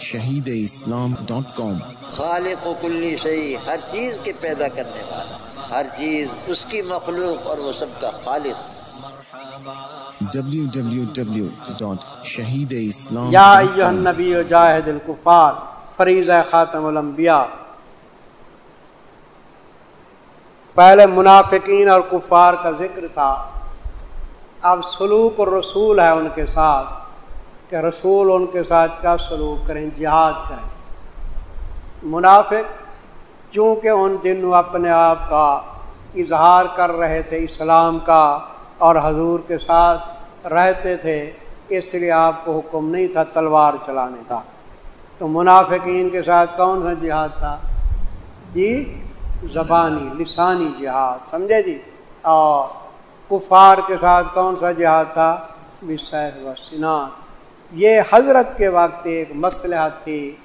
شہید اسلام ڈاٹ کام۔ خالق و کلی شہی ہر چیز کے پیدا کرنے والا ہر چیز اس کی مخلوق اور وہ سب کا خالق۔ اسلام یا ایوہ النبی و جاہد الکفار فریضہ خاتم الانبیاء۔ پہلے منافقین اور کفار کا ذکر تھا اب سلوک اور رسول ہے ان کے ساتھ۔ کہ رسول ان کے ساتھ کیا سلوک کریں، جہاد کریں۔ منافق چونکہ ان دنوں اپنے آپ کا اظہار کر رہے تھے، اسلام کا اور حضور کے ساتھ رہتے تھے، اس لیے آپ کو حکم نہیں تھا تلوار چلانے کا۔ تو منافقین کے ساتھ کون سا جہاد تھا؟ جی زبانی، لسانی جہاد، سمجھے جی؟ اور کفار کے ساتھ کون سا جہاد تھا؟ بسیف و سنان۔ یہ حضرت کے وقت ایک مسئلہ تھی،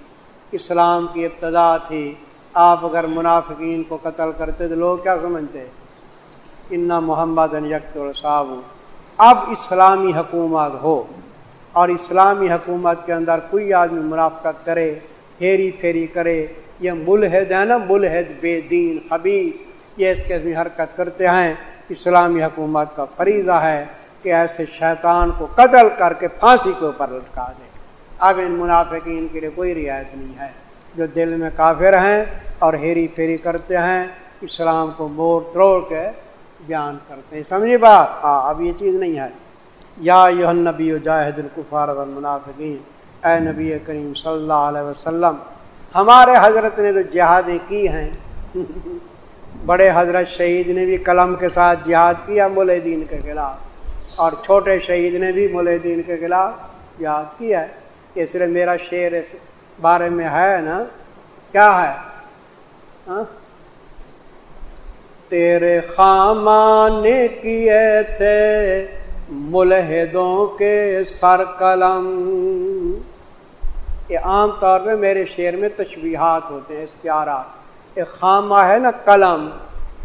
اسلام کی ابتدا تھی۔ آپ اگر منافقین کو قتل کرتے تو لوگ کیا سمجھتے؟ انا محمد یکت الصاب اب اسلامی حکومت ہو اور اسلامی حکومت کے اندر کوئی آدمی منافقت کرے، ہیری پھیری کرے، یہ ملحد ہے نا، ملحد، بے دین خبیص یہ اس کے حرکت کرتے ہیں۔ اسلامی حکومت کا فریضہ ہے۔ کہ ایسے شیطان کو قتل کر کے پھانسی کے اوپر لٹکا دے۔ اب ان منافقین کے لیے کوئی رعایت نہیں ہے۔ جو دل میں کافر ہیں اور ہیری پھیری کرتے ہیں، اسلام کو موڑ توڑ کے بیان کرتے ہیں۔ سمجھے بات؟ ہاں اب یہ چیز نہیں ہے۔ یا یہ نبی و جاہد القفار المنافقین اے نبی کریم صلی اللہ علیہ وسلم، ہمارے حضرت نے تو جہادیں کی ہیں۔ بڑے حضرت شہید نے بھی قلم کے ساتھ جہاد کیا مول دین کے خلاف۔ اور چھوٹے شہید نے بھی مول دین کے خلاف جہاد کیا ہے اس لیے میرا شعر اس بارے میں ہے نا؟ کیا ہے؟ ہاں؟ تیرے خامان کیے تھے ملحدوں کے سر قلم۔ یہ عام طور پہ میرے شعر میں تشبیہات ہوتے ہیں، اختیارات۔ ایک خامہ ہے نا قلم،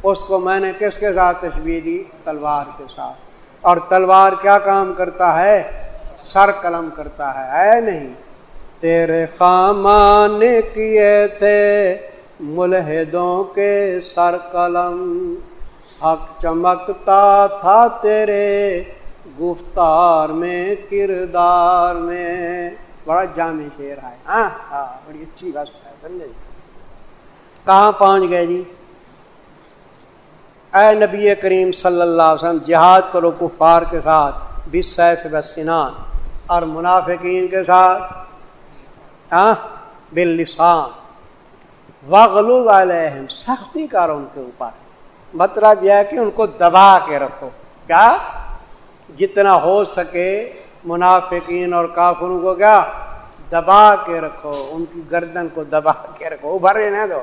اس کو میں نے کس کے ساتھ تشبیح دی؟ تلوار کے ساتھ۔ اور تلوار کیا کام کرتا ہے؟ سر قلم کرتا ہے۔ ہے نہیں۔ تیرے خامان کیے تھے ملحدوں کے سر قلم۔ حق چمکتا تھا تیرے گفتار میں، کردار میں۔ بڑا جامع شیر ہے۔ ہاں ہاں بڑی اچھی بس ہے، سمجھے؟ کہاں پہنچ گئے جی؟ اے نبی کریم صلی اللہ علیہ وسلم، جہاد کرو کفار کے ساتھ بس سیف بسنان اور منافقین کے ساتھ ہاں لسان وغلو علیہم، سختی کر ان کے اوپر۔ مطلب یہ ہے کہ ان کو دبا کے رکھو۔ کیا؟ جتنا ہو سکے منافقین اور کافروں کو کیا؟ دبا کے رکھو، ان کی گردن کو دبا کے رکھو۔ ابھرے نہ دو۔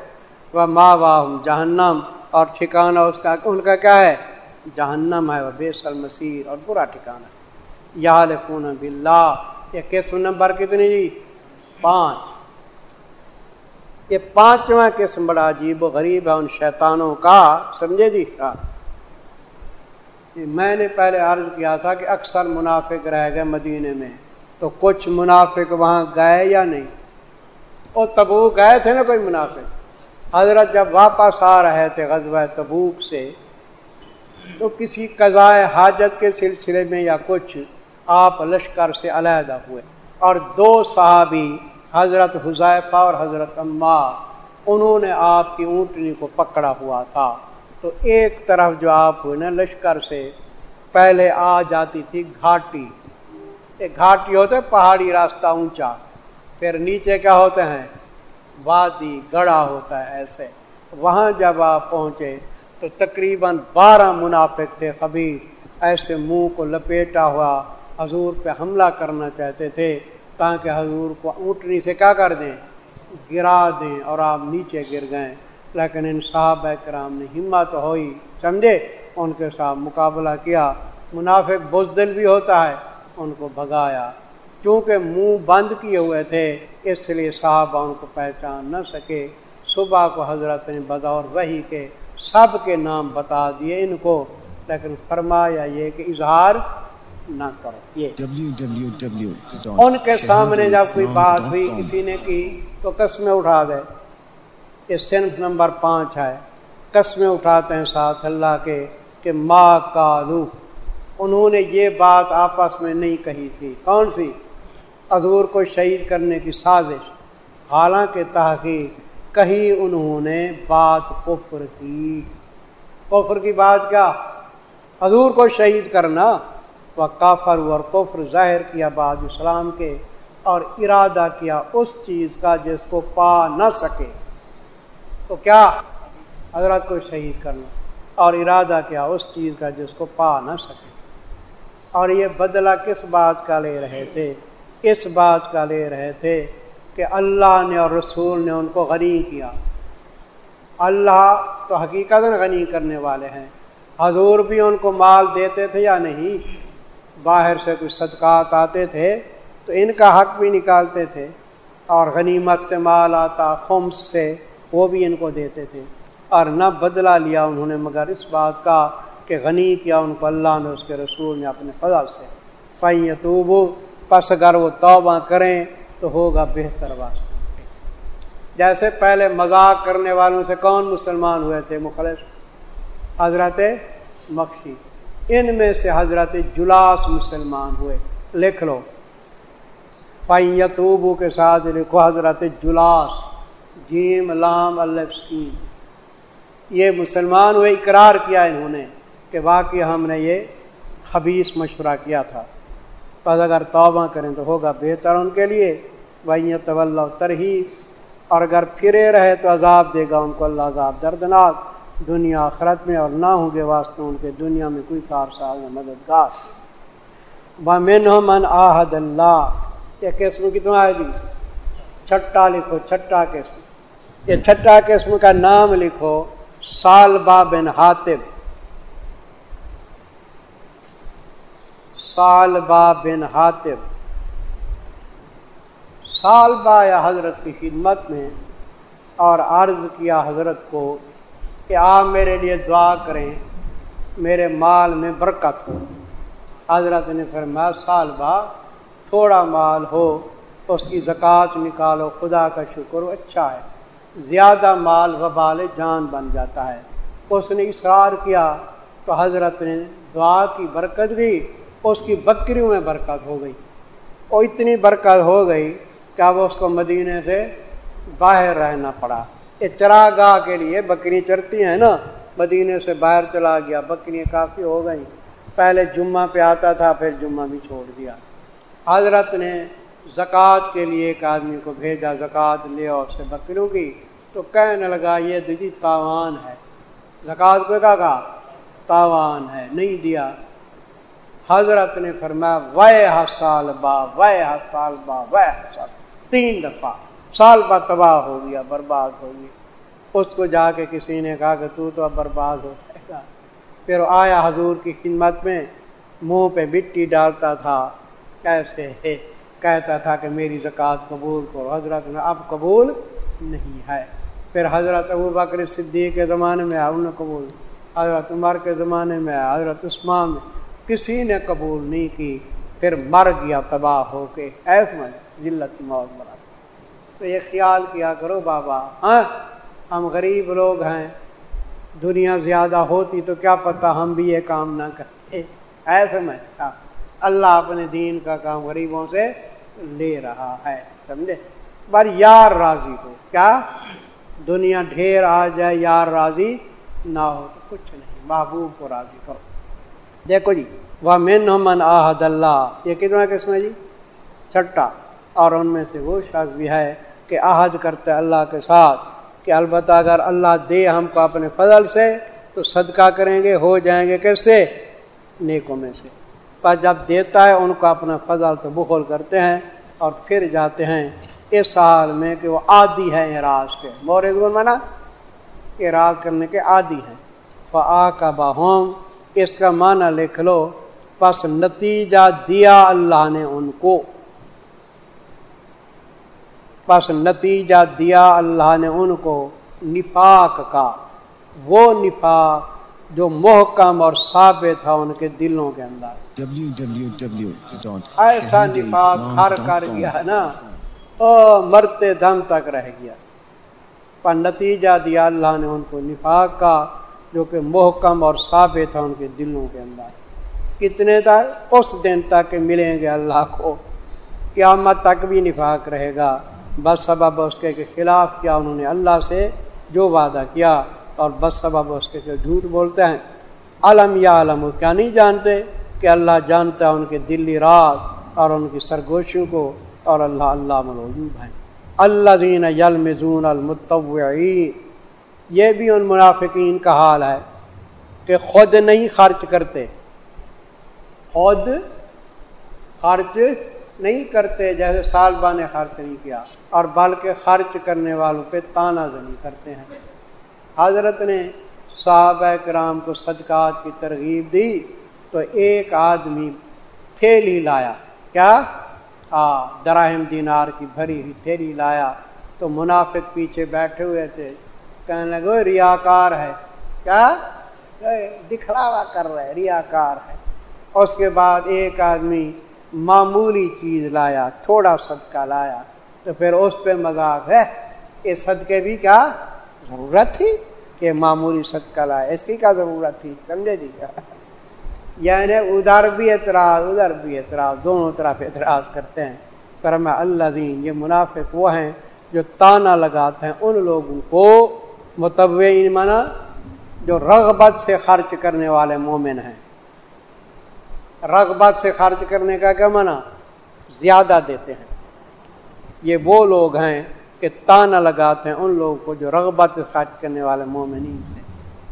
وہ ماں باہ جہنم۔ اور ٹھکانہ اس کا ان کا کیا ہے؟ جہنم ہے، وہ بے سل مسیر اور برا ٹھکانا یا لکھون بلّہ یہ کس نمبر کتنی جی؟ پانچ۔ یہ پانچواں قسم بڑا عجیب و غریب ہے ان شیطانوں کا، سمجھے جی؟ ہاں۔ کا میں نے پہلے عرض کیا تھا کہ اکثر منافق رہ گئے مدینے میں۔ تو کچھ منافق وہاں گئے یا نہیں؟ وہ تبوک گئے تھے نا کوئی منافق؟ حضرت جب واپس آ رہے تھے غزوہ تبوک سے، تو کسی قضائے حاجت کے سلسلے میں یا کچھ آپ لشکر سے علیحدہ ہوئے۔ اور دو صحابی، حضرت حضیفہ اور حضرت عمار، انہوں نے آپ کی اونٹنی کو پکڑا ہوا تھا۔ تو ایک طرف جو آپ ہوئے نا لشکر سے، پہلے آ جاتی تھی گھاٹی۔ ایک گھاٹی ہوتے پہاڑی راستہ اونچا۔ پھر نیچے کیا ہوتے ہیں؟ وادی گڑا ہوتا ہے ایسے۔ وہاں جب آپ پہنچے تو تقریباً بارہ منافق تھے خبیر۔ ایسے منہ کو لپیٹا ہوا۔ حضور پہ حملہ کرنا چاہتے تھے تاکہ حضور کو اونٹنی سے کیا کر دیں؟ گرا دیں اور آپ نیچے گر گئے لیکن ان صاحب کرام نے ہمت ہوئی۔ سمجھے؟ ان کے ساتھ مقابلہ کیا۔ منافق بزدل بھی ہوتا ہے، ان کو بھگایا۔ کیونکہ منہ بند کیے ہوئے تھے اس لیے صاحب ان کو پہچان نہ سکے۔ صبح کو حضرت نے بدور وہی کے سب کے نام بتا دیے ان کو لیکن فرمایا یہ کہ اظہار نہ کرو۔ یہ۔ www. ان کے سامنے جب کوئی بات ہوئی کسی نے کی تو قسمیں اٹھا گئے یہ صنف نمبر پانچ ہے۔ قسمیں اٹھاتے ہیں ساتھ اللہ کے کہ ماں کالو انہوں نے یہ بات آپس میں نہیں کہی تھی۔ کون سی؟ حضور کو شہید کرنے کی سازش۔ حالانکہ تحقیق کہی انہوں نے بات کفر کی۔ کفر کی بات کیا؟ حضور کو شہید کرنا۔ وہ کافر اور کفر ظاہر کیا بعد اسلام کے اور ارادہ کیا اس چیز کا جس کو پا نہ سکے۔ تو کیا؟ حضرت کو شہید کرنا۔ اور ارادہ کیا اس چیز کا جس کو پا نہ سکے۔ اور یہ بدلہ کس بات کا لے رہے تھے؟ اس بات کا لے رہے تھے کہ اللہ نے اور رسول نے ان کو غنی کیا۔ اللہ تو حقیقت غنی کرنے والے ہیں۔ حضور بھی ان کو مال دیتے تھے یا نہیں؟ باہر سے کچھ صدقات آتے تھے تو ان کا حق بھی نکالتے تھے اور غنیمت سے مال آتا، خمس سے وہ بھی ان کو دیتے تھے۔ اور نہ بدلہ لیا انہوں نے، مگر اس بات کا کہ غنی کیا ان کو، اللہ نے اس کے رسول نے اپنے فضل سے۔ پائیں تو پس اگر وہ توبہ کریں تو ہوگا بہتر واسطے جیسے پہلے مذاق کرنے والوں سے کون مسلمان ہوئے تھے مخلص؟ حضرت مکھی۔ ان میں سے حضرت جلاس مسلمان ہوئے۔ لکھ لو۔ یتوبو کے ساتھ لکھو حضرت جلاس۔ جیم، لام الفسی یہ مسلمان ہوئے، اقرار کیا انہوں نے کہ واقعی ہم نے یہ خبیص مشورہ کیا تھا۔ بس اگر توبہ کریں تو ہوگا بہتر ان کے لیے۔ بھائی طول ترہی اور اگر پھرے رہے تو عذاب دے گا ان کو اللہ، عذاب دردناک۔ دنیا آخرت میں اور نہ ہوں گے واسطے ان کے دنیا میں کوئی کار ساز مددگار۔ بمن من آحد اللہ۔ یہ قسم کتنا آئے گی۔ چھٹا لکھو، چھٹا قسم۔ یہ چھٹا قسم کا نام لکھو سالبا بن حاطب سالبا بن حاطب سال با یا حضرت کی خدمت میں اور عرض کیا حضرت کو کہ آپ میرے لیے دعا کریں، میرے مال میں برکت ہو۔ حضرت نے پھر میں سال با تھوڑا مال ہو، اس کی زکوٰۃ نکالو، خدا کا شکر اچھا ہے۔ زیادہ مال وبال جان بن جاتا ہے۔ اس نے اصرار کیا تو حضرت نے دعا کی برکت اس کی بکریوں میں برکت ہو گئی۔ وہ اتنی برکت ہو گئی کیا وہ اس کو مدینے سے باہر رہنا پڑا۔ یہ چرا گاہ کے لیے بکری چرتی ہیں نا۔ مدینے سے باہر چلا گیا۔ بکریاں کافی ہو گئیں۔ پہلے جمعہ پہ آتا تھا، پھر جمعہ بھی چھوڑ دیا۔ حضرت نے زکوٰۃ کے لیے ایک آدمی کو بھیجا، زکوٰۃ لے اور سے بکریوں کی۔ تو کہنے لگا، یہ دیجی تاوان ہے۔ زکوٰۃ کو کہا کہا تاوان ہے، نہیں دیا۔ حضرت نے فرمایا، وے سال با، وے سال با، وے سال تین دفعہ، سال بعد تباہ ہو گیا، برباد ہو گیا۔ اس کو جا کے کسی نے کہا کہ تو تو اب برباد ہو جائے گا۔ پھر آیا حضور کی خدمت میں، منہ پہ مٹی ڈالتا تھا۔ کیسے ہے؟ کہتا تھا کہ میری زکوٰۃ قبول کرو۔ حضرت نے اب قبول نہیں ہے۔ پھر حضرت ابو بکر صدیق کے زمانے میں آیا انہوں نے قبول۔ حضرت عمر کے زمانے میں آیا حضرت عثمان میں۔ کسی نے قبول نہیں کی، پھر مر گیا تباہ ہو کے ایسا ذلت کی موت مرا۔ تو یہ خیال کیا کرو بابا ہاں؟ ہم غریب لوگ ہیں، دنیا زیادہ ہوتی تو کیا پتہ ہم بھی یہ کام نہ کرتے۔ ایسے میں اللہ اپنے دین کا کام غریبوں سے لے رہا ہے، سمجھے؟ پر یار راضی ہو۔ کیا؟ دنیا ڈھیر آ جائے، یار راضی نہ ہو تو کچھ نہیں، محبوب کو راضی کرو۔ دیکھو جی وہ من من آحد اللہ۔ یہ کتنا قسم ہے جی؟ چھٹا۔ اور ان میں سے وہ شخص بھی ہے کہ عہد کرتے اللہ کے ساتھ کہ البتہ اگر اللہ دے ہم کو اپنے فضل سے، تو صدقہ کریں گے، ہو جائیں گے کیسے؟ نیکوں میں سے۔ پر جب دیتا ہے ان کو اپنا فضل تو بخول کرتے ہیں اور پھر جاتے ہیں۔ اس حال میں کہ وہ عادی ہے اعراض کے۔ مورد منا اعراض کرنے کے عادی ہیں۔ فعا کا باہوم اس کا معنی لکھ لو پس نتیجہ دیا اللہ نے ان کو۔ پس نتیجہ دیا اللہ نے ان کو نفاق کا۔ وہ نفاق جو محکم اور ثابت تھا ان کے دلوں کے اندر۔ ایسا نفاق ہر کر گیا نا۔ او مرتے دم تک رہ گیا۔ پر نتیجہ دیا اللہ نے ان کو نفاق کا۔ جو کہ محکم اور ثابت تھا ان کے دلوں کے اندر۔ کتنے تک اس دن تک ملیں گے اللہ کو۔ قیامت تک بھی نفاق رہے گا۔ بس سبب اس کے خلاف کیا انہوں نے اللہ سے جو وعدہ کیا اور بس سبب اس کے جھوٹ بولتے ہیں۔ علم یا علم کیا نہیں جانتے کہ اللہ جانتا ہے ان کے دلی رات اور ان کی سرگوشیوں کو اور اللہ اللہ ملوجود ہے اللہ زین یلمزون المتوعین یہ بھی ان منافقین کا حال ہے کہ خود نہیں خرچ کرتے۔ خود خرچ نہیں کرتے جیسے سالبہ نے خرچ نہیں کیا، اور بلکہ خرچ کرنے والوں پہ تانا زنی کرتے ہیں۔ حضرت نے صحابہ کرام کو صدقات کی ترغیب دی تو ایک آدمی تھیلی لایا۔ کیا؟ آ، دراہم دینار کی بھری ہوئی تھیلی لایا۔ تو منافق پیچھے بیٹھے ہوئے تھے۔ کہنے لگے ریاکار ہے۔ کیا؟ دکھلاوا کر رہے ریاکار ہے۔ اس کے بعد ایک آدمی معمولی چیز لایا، تھوڑا صدقہ لایا۔ تو پھر اس پہ مذاق ہے یہ صدقے بھی کیا؟ ضرورت تھی کہ معمولی صدقہ لایا اس کی کیا ضرورت تھی؟ سمجھے جی؟ یعنی ادھر بھی اعتراض، ادھر بھی اعتراض، دونوں طرف اعتراض کرتے ہیں۔ پر میں اللہ زین یہ منافق وہ ہیں جو تانا لگاتے ہیں، ان لوگوں کو متوع مانا، جو رغبت سے خرچ کرنے والے مومن ہیں۔ رغبت سے خرچ کرنے کا کیا منع زیادہ دیتے ہیں۔ یہ وہ لوگ ہیں کہ تانا لگاتے ہیں ان لوگوں کو جو رغبت سے خرچ کرنے والے مومنین سے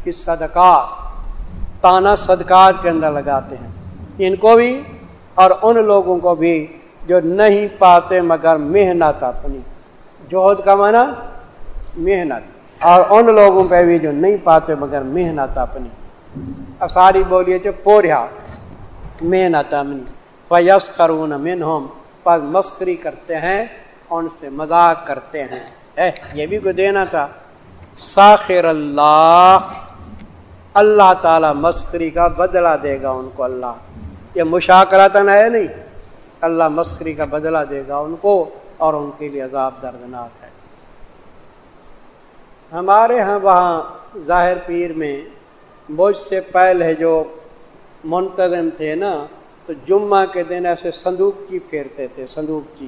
کہ صدقات تانا صدقات کے اندر لگاتے ہیں۔ ان کو بھی اور ان لوگوں کو بھی جو نہیں پاتے مگر محنت اپنی۔ جوہد کا معنی محنت۔ اور ان لوگوں پہ بھی جو نہیں پاتے مگر محنت اپنی۔ اب ساری بولیے جو پوریا ہاں، محنت امنی فیس خرون من ہوم پر مسکری کرتے ہیں، ان سے مذاق کرتے ہیں۔ اے، یہ بھی کوئی دینا تھا؟ ساخر اللہ۔ اللہ تعالی مسکری کا بدلہ دے گا ان کو، اللہ۔ یہ مشاکراتن ہے نہیں؟ اللہ مسکری کا بدلہ دے گا ان کو اور ان کے لیے عذاب دردناک ہے۔ ہمارے ہاں وہاں ظاہر پیر میں مجھ سے پہلے جو منتظم تھے نا، تو جمعہ کے دن ایسے صندوق کی پھیرتے تھے، صندوق کی۔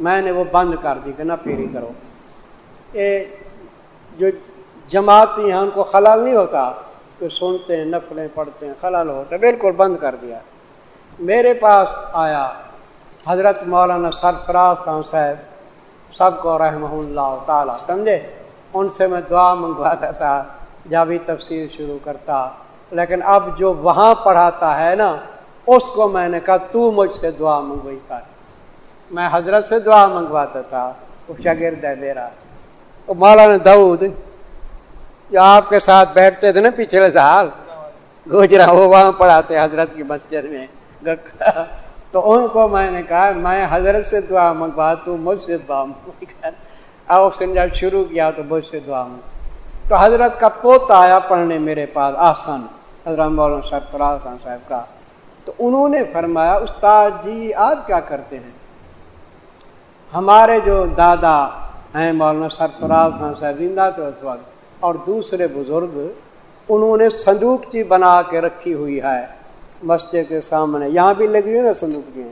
میں نے وہ بند کر دی کہ نہ پھیری کرو۔ یہ جو جماعتی ہیں ان کو خلال نہیں ہوتا، تو سنتے ہیں، نفلیں پڑھتے ہیں، خلال ہوتا بالکل بند کر دیا۔ میرے پاس آیا حضرت مولانا سرفراز خان صاحب، سب کو رحمہ اللہ تعالیٰ، سمجھے؟ ان سے میں دعا منگواتا تھا جب بھی تفسیر شروع کرتا۔ لیکن اب جو وہاں پڑھاتا ہے نا، اس کو میں نے کہا، تو مجھ سے دعا منگوئی کر۔ میں حضرت سے دعا منگواتا تھا، وہ شاگرد ہے میرا۔ وہ مولانا دعود جو آپ کے ساتھ بیٹھتے تھے نا پچھلے سال گجرا وہ وہاں پڑھاتے حضرت کی مسجد میں۔ تو ان کو میں نے کہا، میں حضرت سے دعا منگوا، تو مجھ سے دعا منگوائی کر۔ اب اس نے جب جی، شروع کیا تو مجھ سے دعا منگوا تو حضرت کا پوتا آیا پڑھنے میرے پاس آسن حضرت مولانا سرفراز خان صاحب کا۔ تو انہوں نے فرمایا، استاد جی آپ کیا کرتے ہیں؟ ہمارے جو دادا ہیں مولانا سرفراز خان صاحب، زندہ تھے اس وقت۔ اور دوسرے بزرگ، انہوں نے صندوق چی بنا کے رکھی ہوئی ہے مسجد کے سامنے۔ یہاں بھی لگی ہوئی نا صندوق جی؟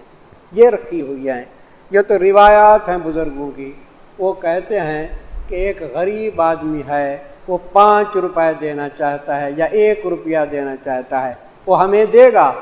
یہ رکھی ہوئی ہیں۔ یہ تو روایات ہیں بزرگوں کی۔ وہ کہتے ہیں کہ ایک غریب آدمی ہے، وہ پانچ روپے دینا چاہتا ہے یا ایک روپیہ دینا چاہتا ہے، وہ ہمیں دے گا،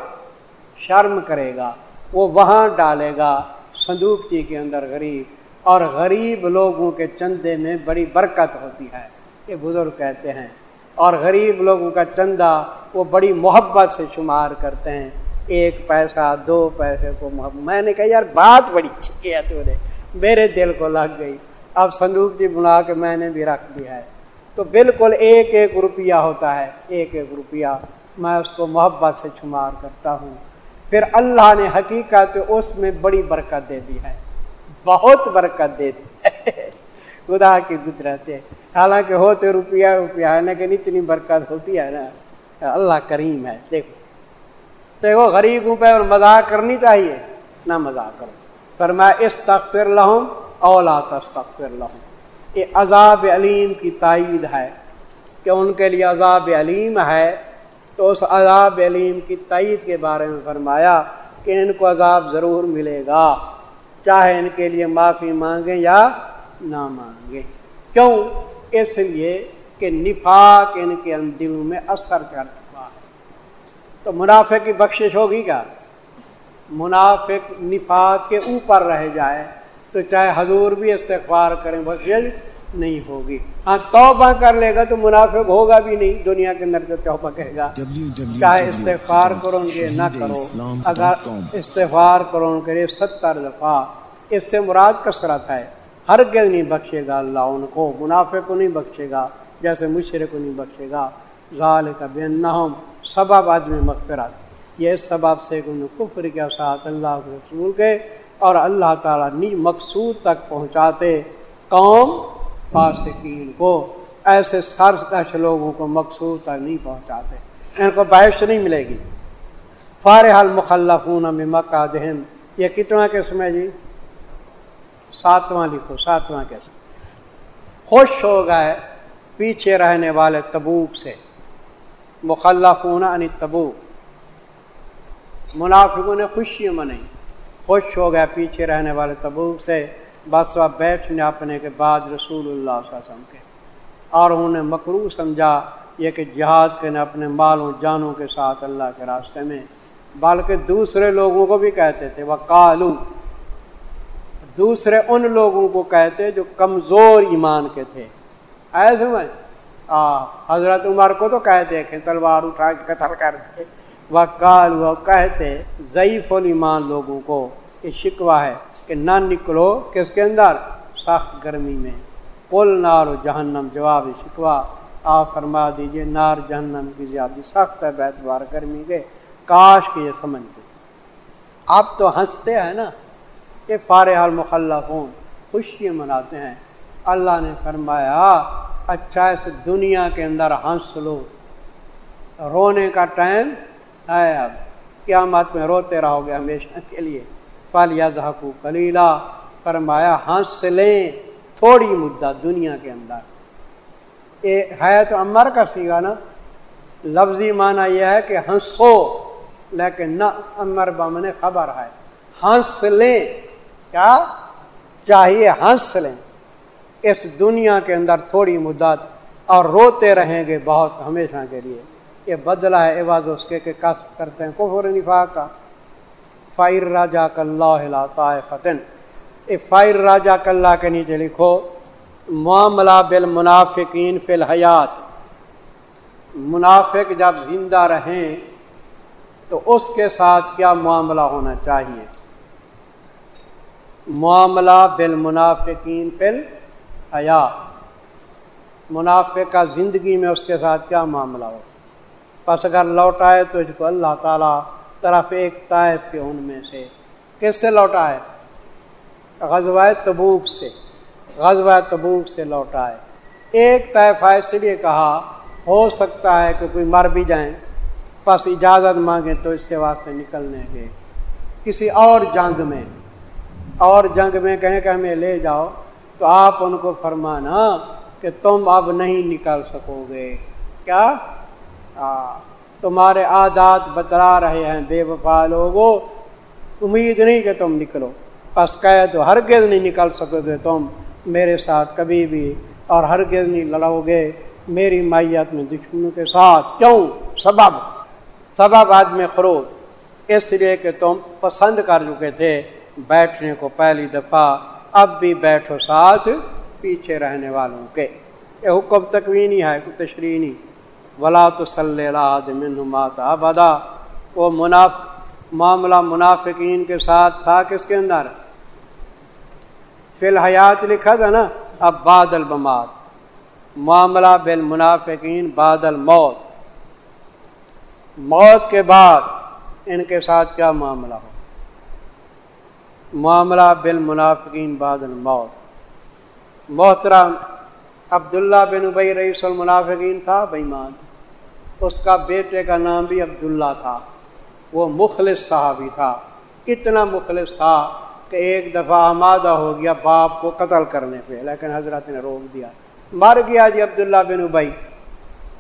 شرم کرے گا، وہ وہاں ڈالے گا صندوق جی کے اندر غریب۔ اور غریب لوگوں کے چندے میں بڑی برکت ہوتی ہے، یہ بزرگ کہتے ہیں۔ اور غریب لوگوں کا چندہ وہ بڑی محبت سے شمار کرتے ہیں۔ ایک پیسہ، دو پیسے کو محبت میں نے کہا، یار بات بڑی اچھی ہے تو نے میرے دل کو لگ گئی۔ اب صندوق جی بنا کے میں نے بھی رکھ دیا ہے۔ تو بالکل ایک ایک روپیہ ہوتا ہے۔ ایک ایک روپیہ میں اس کو محبت سے شمار کرتا ہوں۔ پھر اللہ نے حقیقت اس میں بڑی برکت دے دی ہے۔ بہت برکت دے دی خدا کی گزرت ہے۔ حالانکہ ہوتے روپیہ روپیہ ہے، لیکن اتنی برکت ہوتی ہے نا۔ اللہ کریم ہے۔ دیکھو۔ دیکھو غریب ہوں پہ اور مذاق کرنی چاہیے۔ نہ مذاق کرو۔ پر میں استغفر لہم اولا تستغفر لہم یہ عذاب علیم کی تائید ہے کہ ان کے لیے عذاب علیم ہے۔ تو اس عذاب علیم کی تائید کے بارے میں فرمایا کہ ان کو عذاب ضرور ملے گا۔ چاہے ان کے لیے معافی مانگیں یا نہ مانگیں کیوں؟ اس لیے کہ نفاق ان کے دلوں میں اثر کر چکا ہے۔ تو منافع کی بخشش ہوگی کیا؟ منافق نفاق کے اوپر رہ جائے تو چاہے حضور بھی استغفار کریں بخشش نہیں ہوگی۔ ہاں توبہ کر لے گا تو منافق ہوگا بھی نہیں دنیا کے اندر تو توبہ کہے گا۔ چاہے استغفار کرو گے نہ کرو۔ اگر استغفار کرو گے ستر دفعہ۔ اس سے مراد کثرت ہے۔ ہر گز نہیں بخشے گا اللہ ان کو منافع کو نہیں بخشے گا جیسے مشرے کو نہیں بخشے گا۔ ظال کا بے نہم سبب آدمی مغفرت۔ یہ سبب سے کفر کے ساتھ اللہ کے رسول کے اور اللہ تعالیٰ نی مقصود تک پہنچاتے قوم فاسقین کو۔ ایسے سرکش لوگوں کو مقصود تک نہیں پہنچاتے۔ ان کو بحث نہیں ملے گی۔ فارح المخلفون میں مکہ دہن یہ کتنا قسم ہے جی؟ ساتواں لکھو، ساتواں قسم۔ خوش ہو گئے پیچھے رہنے والے تبوک سے۔ مخلفون ان تبوک منافقوں نے خوشی منائی خوش ہو گیا پیچھے رہنے والے تبوک سے۔ بس وہ بیٹھنے اپنے کے بعد رسول اللہ صلی اللہ علیہ وسلم کے۔ اور انہوں نے مکرو سمجھا، یہ کہ جہاد کے نے اپنے مالوں جانوں کے ساتھ اللہ کے راستے میں۔ بلکہ دوسرے لوگوں کو بھی کہتے تھے وہ کالو دوسرے ان لوگوں کو کہتے جو کمزور ایمان کے تھے۔ ایسے میں حضرت عمر کو تو کہتے تھے تلوار اٹھا کے قتل کر دے وہ کال وہ کہتے ضعیف الایمان لوگوں کو یہ شکوہ ہے کہ نہ نکلو کس کے اندر؟ سخت گرمی میں۔ پل نار و جہنم، جواب شکوا آپ فرما دیجیے، نار جہنم کی زیادہ سخت ہے بیت بار گرمی کے۔ کاش کے یہ سمجھتے۔ آپ تو ہنستے ہیں نا کہ فارح المخلف ہوں خوشیاں مناتے ہیں۔ اللہ نے فرمایا اچھا اس دنیا کے اندر ہنس لو۔ رونے کا ٹائم ہے اب۔ قیامت میں روتے رہو گے ہمیشہ کے لیے۔ فل یا کلیلہ فرمایا، ہنس لیں، تھوڑی مدت دنیا کے اندر۔ یہ ہے تو امر کا سیگا نا، لفظی معنی یہ ہے کہ ہنسو، لیکن نہ امر بمن خبر ہے۔ ہنس لیں، کیا؟ چاہیے ہنس لیں۔ اس دنیا کے اندر تھوڑی مدت اور روتے رہیں گے بہت ہمیشہ کے لیے۔ یہ بدلہ ہے عواز اس کے کہ کسب کرتے ہیں کفر نفاق کا۔ فائر راجا کلّہ فتن اے فائر راجا کلّہ کے نیچے لکھو، معاملہ بالمنافقین فی الحیات۔ منافق جب زندہ رہیں تو اس کے ساتھ کیا معاملہ ہونا چاہیے؟ معاملہ بالمنافقین فی الحیات۔ منافق کا زندگی میں اس کے ساتھ کیا معاملہ ہو پس اگر لوٹائے تو اس کو اللہ تعالیٰ طرف ایک طائف کے ان میں سے کس سے لوٹا ہے غزوہ تبوک سے۔ غزوہ تبوک سے لوٹا ہے ایک طائفہ اس لیے کہا، ہو سکتا ہے کہ کوئی مر بھی جائیں بس اجازت مانگیں تو اس سے واسطے نکلنے کے۔ کسی اور جنگ میں، اور جنگ میں کہیں کہ ہمیں لے جاؤ، تو آپ ان کو فرمانا کہ تم اب نہیں نکل سکو گے۔ کیا؟ ہاں، تمہارے عادات بتلا رہے ہیں بے وفا لوگوں۔ امید نہیں کہ تم نکلو۔ بس کہے تو ہرگز نہیں نکل سکو گے تم۔ میرے ساتھ کبھی بھی اور ہرگز نہیں لڑو گے۔ میری مائیت میں دشمنوں کے ساتھ۔ کیوں؟ سبب۔ سبب آدمی خروج۔ اس لیے کہ تم پسند کر چکے تھے۔ بیٹھنے کو پہلی دفعہ۔ اب بھی بیٹھو ساتھ پیچھے رہنے والوں کے۔ یہ حکم تکوینی ہے تشریح نہیں ولا تو صلی اللہ بدا وہ مناف، معاملہ منافقین کے ساتھ تھا، کس کے اندر؟ فی الحیات لکھا تھا نا، اب بادل بمار معاملہ بالمنافقین بادل موت موت کے بعد ان کے ساتھ کیا معاملہ ہو؟ معاملہ بالمنافقین بادل موت محترم عبداللہ بن ابئی رئیس المنافقین تھا، بےمان۔ اس کا بیٹے کا نام بھی عبداللہ تھا۔ وہ مخلص صحابی تھا۔ اتنا مخلص تھا کہ ایک دفعہ آمادہ ہو گیا باپ کو قتل کرنے پہ، لیکن حضرت نے روک دیا۔ مر گیا جی عبداللہ بن ابئی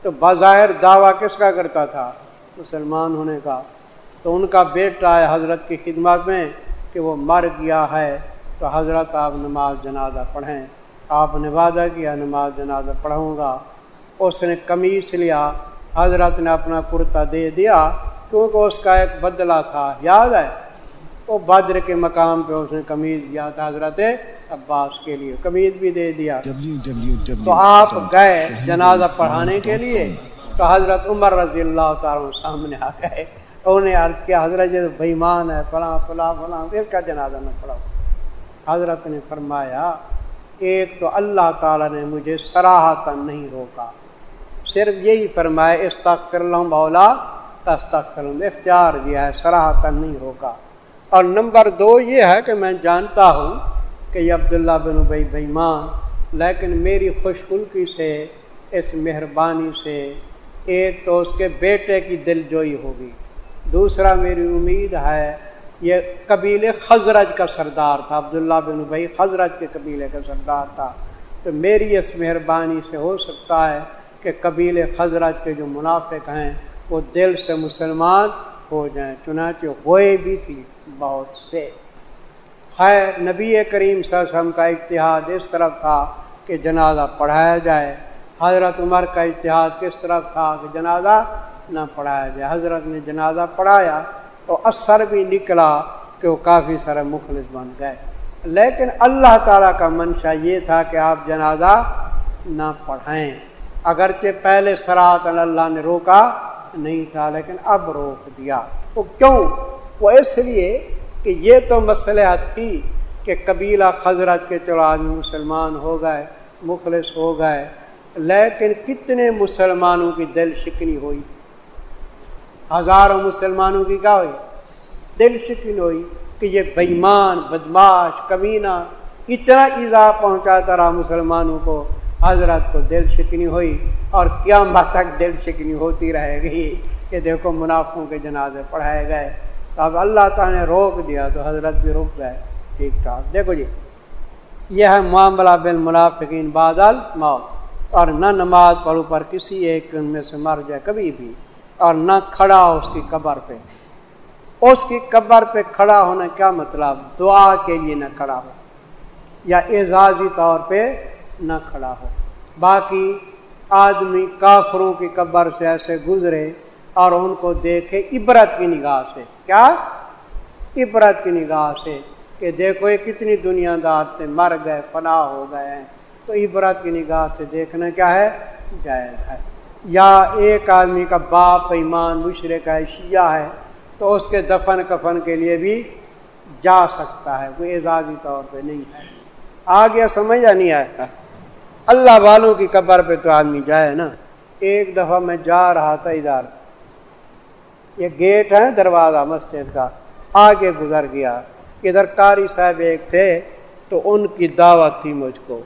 تو بظاہر دعویٰ کس کا کرتا تھا؟ مسلمان ہونے کا۔ تو ان کا بیٹا ہے حضرت کی خدمت میں کہ وہ مر گیا ہے۔ تو حضرت آپ نماز جنازہ پڑھیں۔ آپ نے وعدہ کیا نماز جنازہ پڑھوں گا۔ اس نے کمیز لیا، حضرت نے اپنا کرتا دے دیا، کیونکہ اس کا ایک بدلہ تھا۔ یاد ہے؟ وہ بدر کے مقام پہ اس نے کمیز دیا تھا حضرت عباس کے لیے کمیز بھی دے دیا۔ تو آپ گئے جنازہ پڑھانے کے لیے۔ تو حضرت عمر رضی اللہ تعالیٰ سامنے آ گئے۔ انہوں نے عرض کیا، حضرت یہ بےمان ہے، فلاں فلاں فلاں، اس کا جنازہ نہ پڑھاؤ۔ حضرت نے فرمایا ایک تو اللہ تعالیٰ نے مجھے سراہتن نہیں روکا۔ صرف یہی فرمایا استخر لوں بولا تستخر اختیار دیا ہے سراہتن نہیں روکا۔ اور نمبر دو یہ ہے کہ میں جانتا ہوں کہ یہ عبداللہ بن بھائی بےمان لیکن میری خوش خلقی سے، اس مہربانی سے ایک تو اس کے بیٹے کی دل جوئی ہوگی۔ دوسرا، میری امید ہے یہ قبیل خزرج کا سردار تھا، عبداللہ بن بھائی خزرج کے قبیلے کا سردار تھا۔ تو میری اس مہربانی سے ہو سکتا ہے کہ قبیل خزرج کے جو منافق ہیں، وہ دل سے مسلمان ہو جائیں۔ چنانچہ ہوئے بھی تھی بہت سے۔ خیر، نبی کریم صلی اللہ علیہ وسلم کا اتحاد اس طرف تھا کہ جنازہ پڑھایا جائے۔ حضرت عمر کا اتحاد کس طرف تھا کہ جنازہ نہ پڑھایا جائے۔ حضرت نے جنازہ پڑھایا۔ تو اثر بھی نکلا کہ وہ کافی سارے مخلص بن گئے۔ لیکن اللہ تعالیٰ کا منشا یہ تھا کہ آپ جنازہ نہ پڑھائیں اگرچہ پہلے سراۃ اللہ نے روکا نہیں تھا، لیکن اب روک دیا۔ وہ کیوں؟ وہ اس لیے کہ یہ تو مسئلہ تھی کہ قبیلہ خزرت کے چلو آدمی مسلمان ہو گئے، مخلص ہو گئے۔ لیکن کتنے مسلمانوں کی دل شکنی ہوئی۔ ہزاروں مسلمانوں کی کیا ہوئی۔ دل شکن ہوئی کہ یہ بےمان بدماش، کمینہ، اتنا ایزا پہنچاتا رہا مسلمانوں کو۔ حضرت کو دل شکنی ہوئی اور کیا تک دل شکنی ہوتی رہے گی کہ دیکھو منافقوں کے جنازے پڑھائے گئے۔ تو اب اللہ تعالیٰ نے روک دیا تو حضرت بھی رک گئے۔ ٹھیک ٹھاک۔ دیکھو جی یہ ہے معاملہ بالمنافقین بادل موت اور نہ نماز پڑھو پر کسی ایک میں سے مر جائے کبھی بھی۔ اور نہ کھڑا ہو اس کی قبر پہ۔ اس کی قبر پہ کھڑا ہونا کیا مطلب؟ دعا کے لیے نہ کھڑا ہو۔ یا اعزازی طور پہ نہ کھڑا ہو۔ باقی آدمی کافروں کی قبر سے ایسے گزرے اور ان کو دیکھے عبرت کی نگاہ سے۔ کیا؟ عبرت کی نگاہ سے کہ دیکھو یہ کتنی دنیا دار تھے، مر گئے، فنا ہو گئے ہیں۔ تو عبرت کی نگاہ سے دیکھنا کیا ہے؟ جائز ہے۔ یا ایک آدمی کا باپ ایمان مشرق ہے، شیعہ ہے، تو اس کے دفن کفن کے لیے بھی جا سکتا ہے، کوئی اعزازی طور پہ نہیں ہے۔ آ گیا سمجھ یا نہیں آیا اللہ والوں کی قبر پہ تو آدمی جائے نا۔ ایک دفعہ میں جا رہا تھا ادھر۔ یہ گیٹ ہے دروازہ، مسجد کا۔ آگے گزر گیا۔ ادھر قاری صاحب ایک تھے، تو ان کی دعوت تھی مجھ کو۔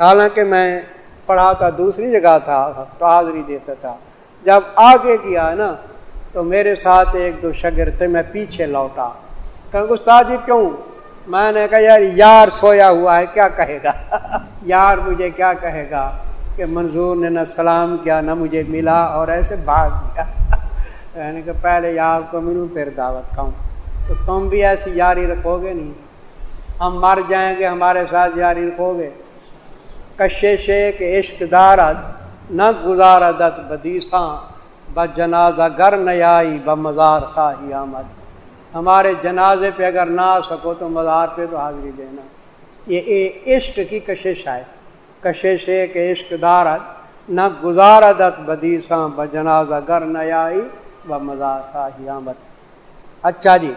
حالانکہ میں پڑھاتا دوسری جگہ تھا تو حاضری دیتا تھا۔ جب آگے کیا نا، تو میرے ساتھ ایک دو شگر تھے، میں پیچھے لوٹا۔ کہ استاد جی کیوں؟ میں نے کہا، یار یار سویا ہوا ہے، کیا کہے گا؟ یار مجھے کیا کہے گا کہ منظور نے نہ سلام کیا، نہ مجھے ملا اور ایسے بھاگ گیا۔ یعنی کہ پہلے یار کو ملوں، پھر دعوت کھاؤں۔ تو تم بھی ایسی یاری رکھو گے نہیں؟ ہم مر جائیں گے، ہمارے ساتھ یاری رکھو گے۔ کشش کے عشق دارت نہ گزار دت بدیساں ب جنازہ گر نیائی ب مزار خواہی آمد۔ ہمارے جنازے پہ اگر نہ آ سکو تو مزار پہ تو حاضری دینا۔ یہ عشق کی کشش ہے۔ کشش کے عشق دارت نہ گزار دت بدیساں ب جنازہ گر نیائی و مزار خواہی آمد۔ اچھا جی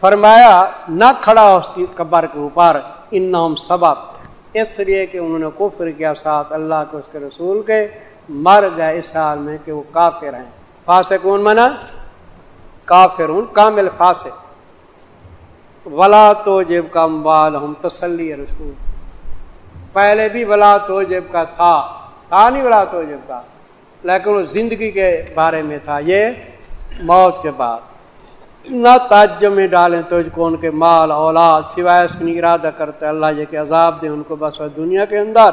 فرمایا نہ کھڑا اس کی قبر کے اوپر ان نام سبب۔ اس لیے کہ انہوں نے کفر کیا، ساتھ اللہ کے اس کے رسول کے۔ مر گئے اس حال میں کہ وہ کافر ہیں۔ فاسق کون منا؟ کافر ہوں کامل فاسق۔ ولا تو جیب کا مبال ہم تسلی رسول۔ پہلے بھی ولا تو جیب کا تھا تھا نہیں ولا تو جیب کا، لیکن وہ زندگی کے بارے میں تھا۔ یہ موت کے بعد۔ نہ تاجم میں ڈالیں تو کو ان کے مال، اولاد سوائے اس کی ارادہ کرتے اللہ یہ کہ عذاب دیں ان کو بس دنیا کے اندر۔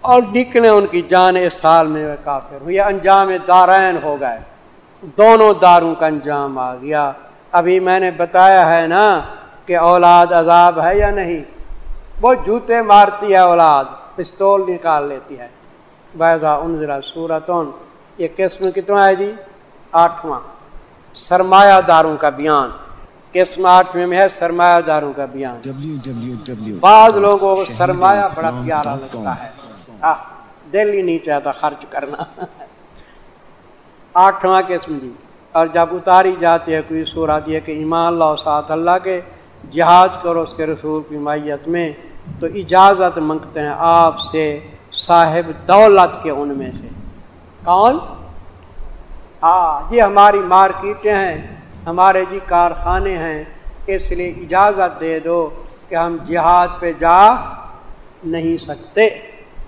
اور نکلے ان کی جان اس سال میں وہ کافر یہ انجام دارین ہو گئے۔ دونوں داروں کا انجام آ گیا۔ ابھی میں نے بتایا ہے نا کہ اولاد عذاب ہے یا نہیں؟ وہ جوتے مارتی ہے اولاد، پستول نکال لیتی ہے۔ بیضا ان ذرا سورتون، یہ قسم کتنا ہے جی؟ آٹھواں۔ سرمایہ داروں کا بیان۔ آٹھویں میں ہے سرمایہ داروں کا بیان۔ بعض لوگوں کو سرمایہ بڑا پیارا لگتا ہے۔ دل ہی نہیں چاہتا خرچ کرنا۔ آٹھواں قسم جی۔ اور جب اتاری جاتی ہے کوئی صورت یہ کہ ایمان اللہ ساتھ اللہ کے جہاد کرو اس کے رسول کی مائیت میں تو اجازت منگتے ہیں آپ سے صاحب دولت کے ان میں سے۔ کون؟ ہاں جی ہماری مارکیٹیں ہیں، ہمارے جی کارخانے ہیں، اس لیے اجازت دے دو کہ ہم جہاد پہ جا نہیں سکتے۔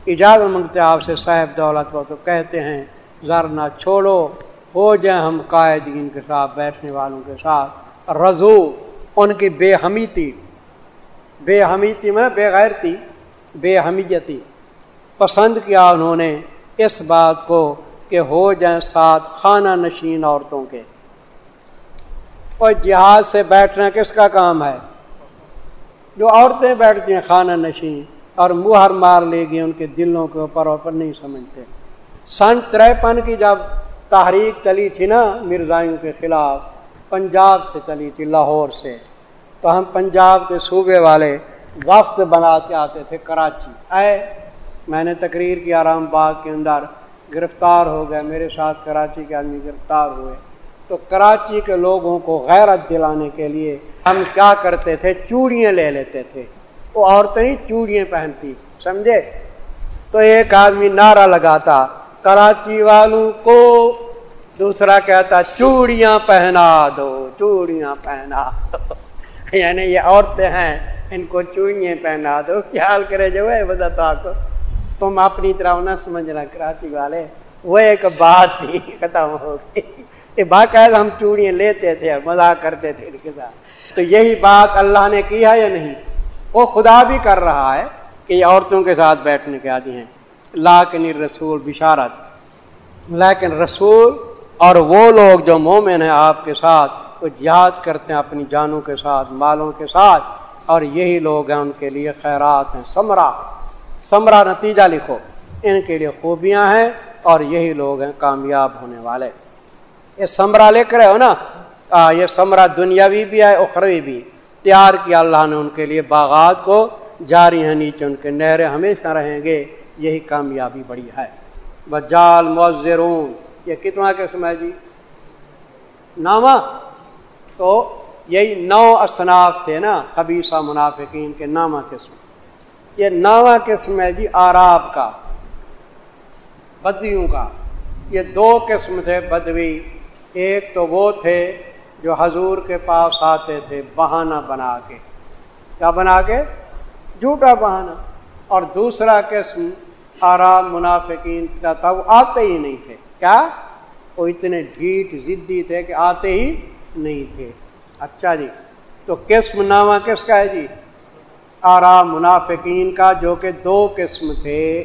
اجازت منگتے آپ سے، صاحب دولت کو تو کہتے ہیں ذر نہ چھوڑو، ہو جائیں ہم قائدین کے ساتھ، بیٹھنے والوں کے ساتھ۔ رضو، ان کی بے حمیتی۔ بے حمیتی میں بے غیرتی، بے حمیتی۔ پسند کیا انہوں نے اس بات کو کہ ہو جائیں ساتھ خانہ نشین عورتوں کے۔ اور جہاز سے بیٹھنا کس کا کام ہے؟ جو عورتیں بیٹھتی ہیں خانہ نشین اور مہر مار لے گی ان کے دلوں کے اوپر اوپر نہیں سمجھتے۔ سن تریپن کی جب تحریک چلی تھی نا مرزائیوں کے خلاف، پنجاب سے چلی تھی لاہور سے، تو ہم پنجاب کے صوبے والے وفد بناتے آتے تھے کراچی۔ اے، میں نے تقریر کی آرام باغ کے اندر۔ گرفتار ہو گئے، میرے ساتھ کراچی کے آدمی گرفتار ہوئے۔ تو کراچی کے لوگوں کو غیرت دلانے کے لیے ہم کیا کرتے تھے؟ چوڑیاں لے لیتے تھے۔ وہ عورتیں ہی چوڑیاں پہنتی، سمجھے؟ تو ایک آدمی نعرہ لگاتا، کراچی والوں کو، دوسرا کہتا، چوڑیاں پہنا دو، چوڑیاں پہنا دو۔ یعنی یہ عورتیں ہیں، ان کو چوڑیاں پہنا دو۔ خیال کرے جو ہے بتا کو۔ تم اپنی طرح نہ سمجھنا کراچی والے۔ وہ ایک بات تھی، ختم ہو گئی۔ یہ باقاعدہ ہم چوڑیاں لیتے تھے مزاق کرتے تھے ان کے ساتھ۔ تو یہی بات اللہ نے کی ہے یا نہیں؟ وہ خدا بھی کر رہا ہے کہ یہ عورتوں کے ساتھ بیٹھنے کے عادی ہیں۔ لاکن رسول بشارت، لیکن رسول اور وہ لوگ جو مومن ہیں آپ کے ساتھ، وہ جہاد کرتے ہیں اپنی جانوں کے ساتھ، مالوں کے ساتھ۔ اور یہی لوگ ہیں، ان کے لیے خیرات ہیں سمرا سمرا نتیجہ لکھو۔ ان کے لیے خوبیاں ہیں اور یہی لوگ ہیں کامیاب ہونے والے۔ یہ سمرا لے کر ہو نا؟ آ, یہ سمرا دنیاوی بھی ہے اخروی بھی۔ تیار کیا اللہ نے ان کے لیے باغات کو۔ جاری ہیں نیچے ان کے نہریں ہمیشہ رہیں گے۔ یہی کامیابی بڑی ہے۔ بجال معذرون۔ یہ کتنا قسم ہے جی؟ نامہ؟ تو یہی نو اصناف تھے نا خبیصہ منافقین کے نامہ قسم۔ یہ نواں قسم ہے جی آراب کا، بدیوں کا۔ یہ دو قسم تھے بدوی۔ ایک تو وہ تھے جو حضور کے پاس آتے تھے بہانہ بنا کے۔ کیا بنا کے؟ جھوٹا بہانہ۔ اور دوسرا قسم آرام منافقین کا تھا، وہ آتے ہی نہیں تھے۔ کیا؟ وہ اتنے ڈھیٹ ضدی تھے کہ آتے ہی نہیں تھے۔ اچھا جی تو قسم نامہ کس کا ہے جی؟ آرام منافقین کا جو کہ دو قسم تھے۔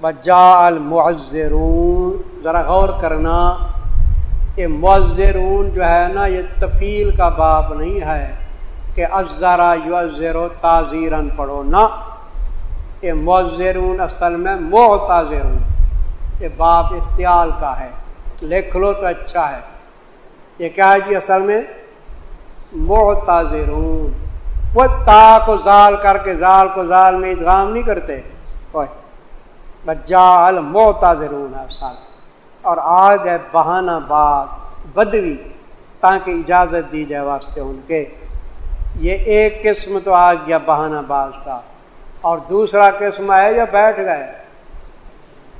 بجا المعذرون ذرا غور کرنا یہ معذرون جو ہے نا، یہ تفیل کا باب نہیں ہے کہ ازرا یو و تازیرن پڑھو، نہ۔ یہ معذرون اصل میں محتاظرون یہ باپ اختیال کا ہے۔ لکھ لو تو اچھا ہے۔ یہ کیا ہے جی اصل میں؟ محتاظرون وہ تا کو زال کر کے زال کو زال میں ادغام نہیں کرتے۔ بجال موتا ضرور ہے اور آ گئے بہانہ باد، بدوی، تاکہ اجازت دی جائے واسطے ان کے۔ یہ ایک قسم تو آ گیا بہانہ باز کا۔ اور دوسرا قسم ہے یا بیٹھ گئے۔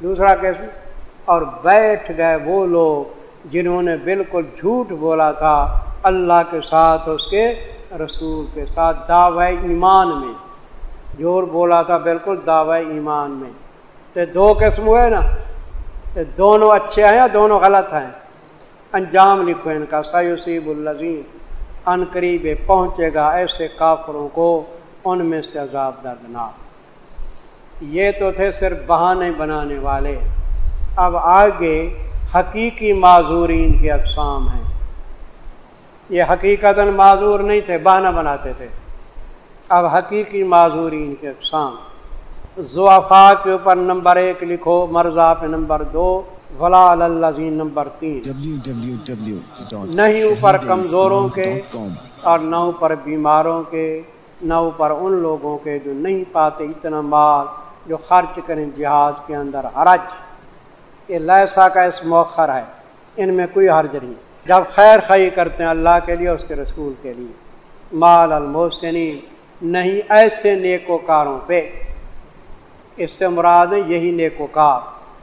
دوسرا قسم، اور بیٹھ گئے وہ لوگ جنہوں نے بالکل جھوٹ بولا تھا اللہ کے ساتھ اس کے رسول کے ساتھ دعوی ایمان میں۔ جور بولا تھا بالکل دعوی ایمان میں۔ تو دو قسم ہوئے نا۔ دونوں اچھے ہیں یا دونوں غلط ہیں؟ انجام لکھو ان کا۔ سیوسیب الزین ان قریب پہنچے گا ایسے کافروں کو۔ ان میں سے عذاب دردناک۔ یہ تو تھے صرف بہانے بنانے والے۔ اب آگے حقیقی معذورین کے اقسام ہیں۔ یہ حقیقت معذور نہیں تھے بہانہ بناتے تھے۔ اب حقیقی معذورین کے اقسام ضوافا کے اوپر نمبر ایک لکھو مرزا پہ نمبر دو ولا اللہ نمبر تین۔ نہیں اوپر کمزوروں کے اور نہ اوپر بیماروں کے نہ اوپر ان لوگوں کے جو نہیں پاتے اتنا مال جو خرچ کریں جہاد کے اندر حرج۔ یہ لہسا کا اس موخر ہے۔ ان میں کوئی حرج نہیں۔ جب خیر خی کرتے ہیں اللہ کے لیے اس کے رسول کے لیے۔ مال المحسنی نہیں ایسے نیک و کاروں پہ۔ اس سے مراد یہی نیک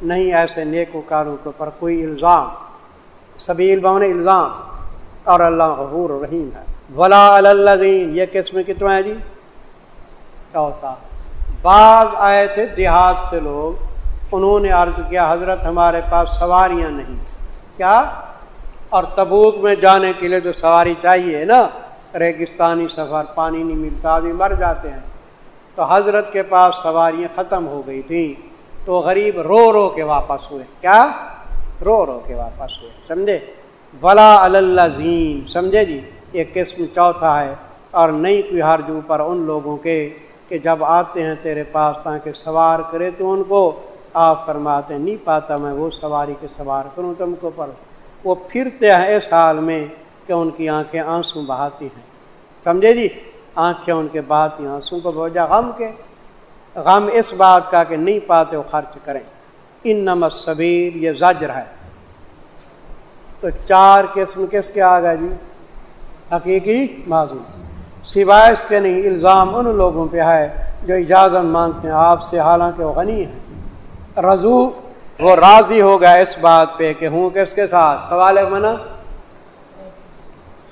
نہیں ایسے نیک و کاروں کے اوپر کوئی الزام۔ سبیل بون الزام، اور اللہ غفور رحیم ہے۔ ولا الزین یہ قسم کتنا ہے جی؟ چوتھا۔ بعض آئے تھے دیہات سے لوگ، انہوں نے عرض کیا، حضرت ہمارے پاس سواریاں نہیں۔ کیا؟ اور تبوک میں جانے کے لیے جو سواری چاہیے نا، ریگستانی سفر، پانی نہیں ملتا، ابھی مر جاتے ہیں۔ تو حضرت کے پاس سواریاں ختم ہو گئی تھیں۔ تو غریب رو رو کے واپس ہوئے۔ کیا؟ رو رو کے واپس ہوئے۔ سمجھے؟ ولا الزیم سمجھے جی؟ یہ قسم چوتھا ہے۔ اور نہیں کوئی حرج اوپر ان لوگوں کے کہ جب آتے ہیں تیرے پاس تاکہ سوار کرے تو ان کو۔ آپ فرماتے نہیں پاتا میں وہ سواری کے سوار کروں تم کو پر وہ پھرتے ہیں اس حال میں کہ ان کی آنکھیں آنسو بہاتی ہیں۔ سمجھے جی؟ آنکھیں ان کے بہاتی آنسو کو بوجھا غم کے، غم اس بات کا کہ نہیں پاتے، وہ خرچ کریں۔ ان نمت صبیر یہ زجر ہے۔ تو چار قسم کس کے آ گئے جی؟ حقیقی معذور۔ سوائے اس کے نہیں، الزام ان لوگوں پہ ہے جو اجازت مانگتے ہیں، آپ سے، حالانکہ وہ غنی ہے رضو وہ راضی ہو گیا اس بات پہ کہ ہوں کس کے ساتھ؟ قوال منا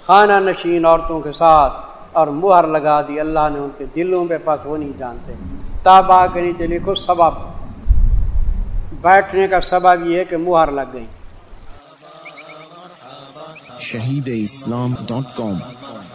خانہ نشین عورتوں کے ساتھ اور مہر لگا دی، اللہ نے ان کے دلوں پہ پاس وہ نہیں جانتے۔ تابا کے نیچے لکھو، سبب۔ بیٹھنے کا سبب یہ ہے کہ مہر لگ گئی۔ شہید اسلام ڈاٹ کام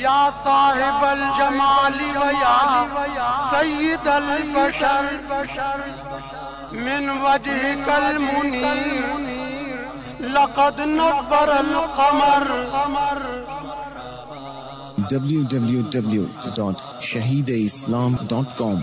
یا صاحب الجمال و یا سید البشر من وجهك المنیر لقد نبر القمر۔ www.shahideislam.com